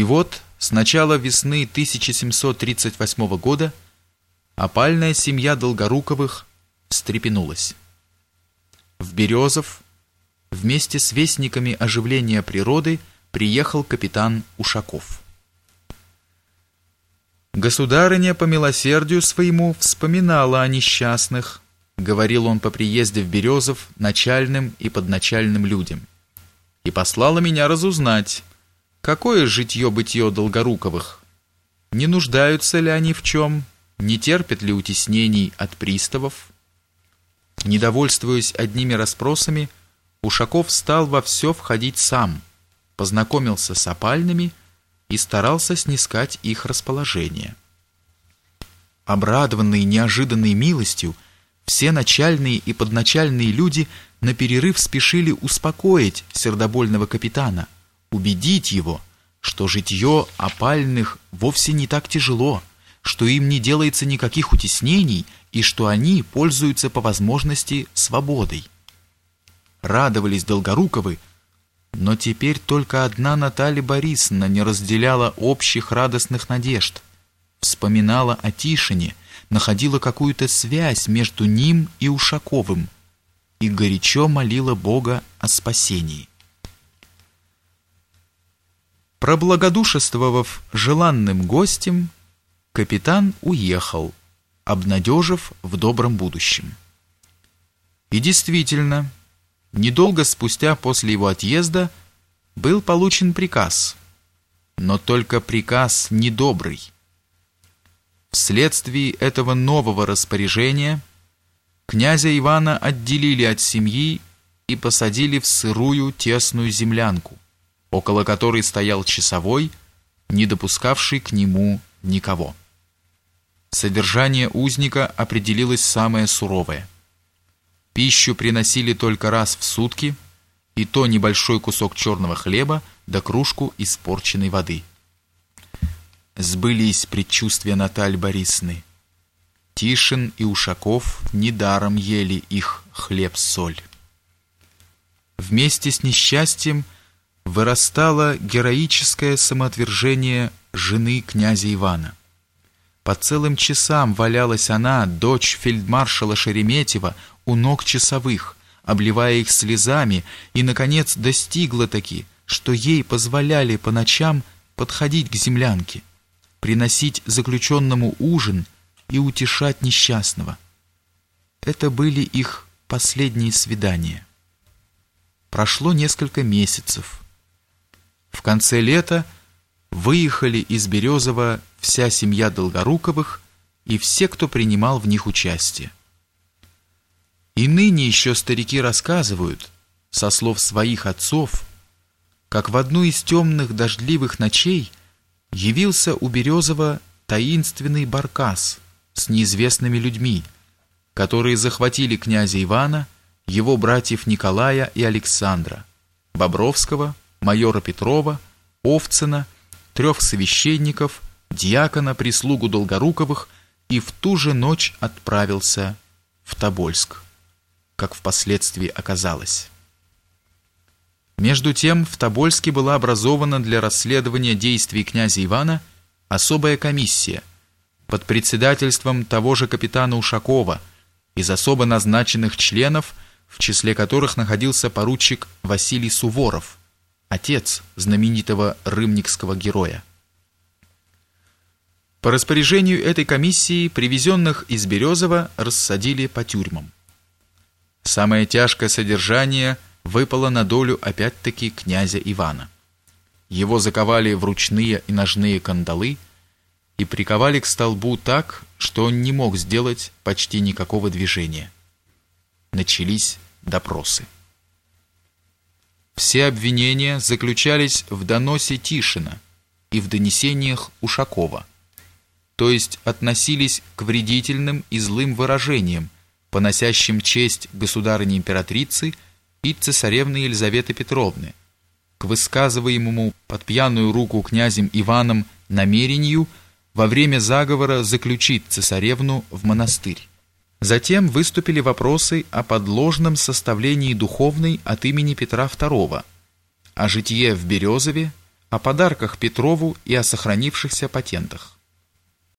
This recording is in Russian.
И вот с начала весны 1738 года опальная семья Долгоруковых встрепенулась. В Березов вместе с вестниками оживления природы приехал капитан Ушаков. Государыня по милосердию своему вспоминала о несчастных, говорил он по приезде в Березов начальным и подначальным людям, и послала меня разузнать, какое житье-бытье Долгоруковых, не нуждаются ли они в чем, не терпят ли утеснений от приставов. Недовольствуясь одними расспросами, Ушаков стал во все входить сам, познакомился с опальными и старался снискать их расположение. Обрадованные неожиданной милостью, все начальные и подначальные люди на перерыв спешили успокоить сердобольного капитана, убедить его, что житье опальных вовсе не так тяжело, что им не делается никаких утеснений и что они пользуются по возможности свободой. Радовались Долгоруковы, но теперь только одна Наталья Борисовна не разделяла общих радостных надежд. Вспоминала о Тишине, находила какую-то связь между ним и Ушаковым и горячо молила Бога о спасении. Проблогодушествовав желанным гостем, капитан уехал, обнадежив в добром будущем. И действительно, Недолго спустя после его отъезда был получен приказ, но только приказ недобрый. Вследствие этого нового распоряжения князя Ивана отделили от семьи и посадили в сырую тесную землянку, около которой стоял часовой, не допускавший к нему никого. Содержание узника определилось самое суровое – Пищу приносили только раз в сутки, и то небольшой кусок черного хлеба да кружку испорченной воды. Сбылись предчувствия Натальи Борисовны. Тишин и Ушаков недаром ели их хлеб-соль. Вместе с несчастьем вырастало героическое самоотвержение жены князя Ивана. По целым часам валялась она, дочь фельдмаршала Шереметьева, у ног часовых, обливая их слезами, и, наконец, достигла таки, что ей позволяли по ночам подходить к землянке, приносить заключенному ужин и утешать несчастного. Это были их последние свидания. Прошло несколько месяцев. В конце лета выехали из Березова вся семья Долгоруковых и все, кто принимал в них участие. И ныне еще старики рассказывают, со слов своих отцов, как в одну из темных дождливых ночей явился у Березова таинственный баркас с неизвестными людьми, которые захватили князя Ивана, его братьев Николая и Александра, Бобровского, майора Петрова, Овцина, трех священников, диакона, прислугу Долгоруковых и в ту же ночь отправился в Тобольск как впоследствии оказалось. Между тем, в Тобольске была образована для расследования действий князя Ивана особая комиссия под председательством того же капитана Ушакова из особо назначенных членов, в числе которых находился поручик Василий Суворов, отец знаменитого рымникского героя. По распоряжению этой комиссии привезенных из Березова рассадили по тюрьмам. Самое тяжкое содержание выпало на долю опять-таки князя Ивана. Его заковали в ручные и ножные кандалы и приковали к столбу так, что он не мог сделать почти никакого движения. Начались допросы. Все обвинения заключались в доносе Тишина и в донесениях Ушакова, то есть относились к вредительным и злым выражениям, поносящим честь государыни-императрицы и цесаревны Елизаветы Петровны, к высказываемому под пьяную руку князем Иваном намерению во время заговора заключить цесаревну в монастырь. Затем выступили вопросы о подложном составлении духовной от имени Петра II, о житье в Березове, о подарках Петрову и о сохранившихся патентах.